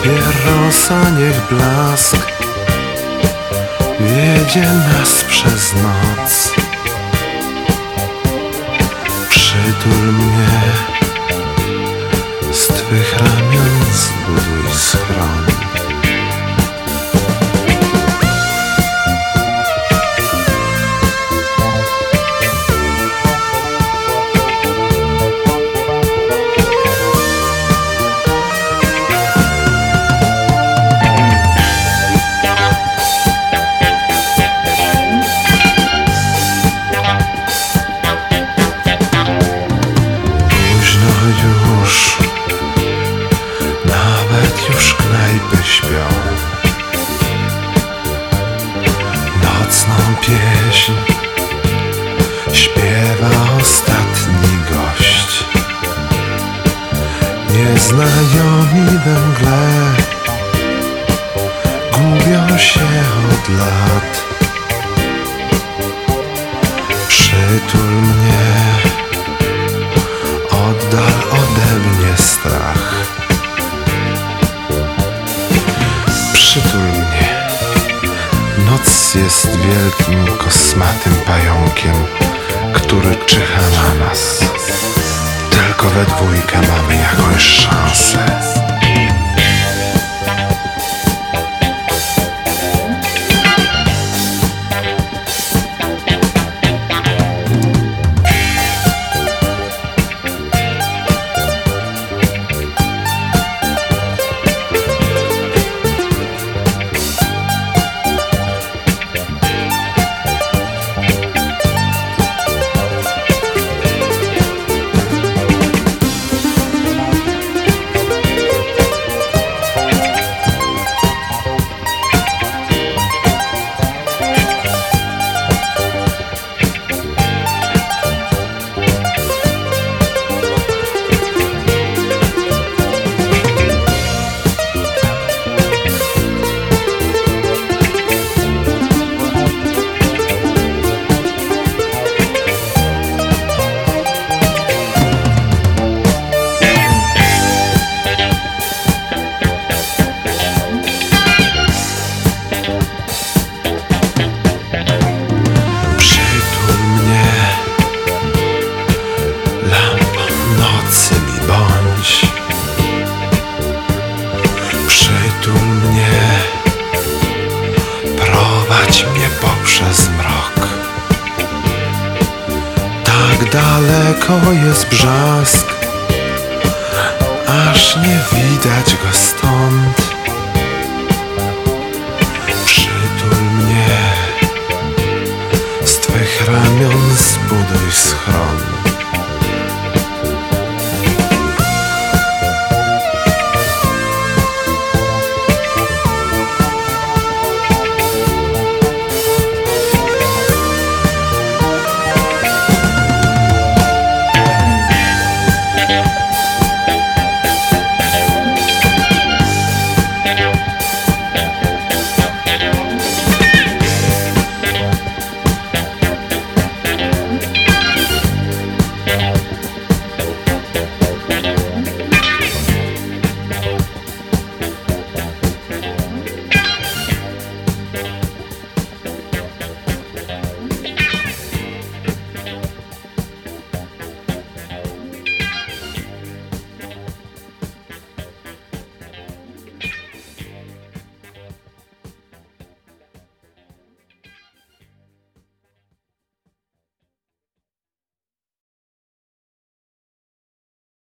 Papierosa niech blask Wiedzie nas przez noc. Przytul mnie Z twych ramion Nieznajomi we mgle gubią się od lat. Przytul mnie oddal ode mnie strach. Przytul mnie. Noc jest wielkim kosmatym pająkiem, który czyha na nas. Tylko we dwójkę mamy jakąś szansę. Daleko jest brzask, aż nie widać go stąd.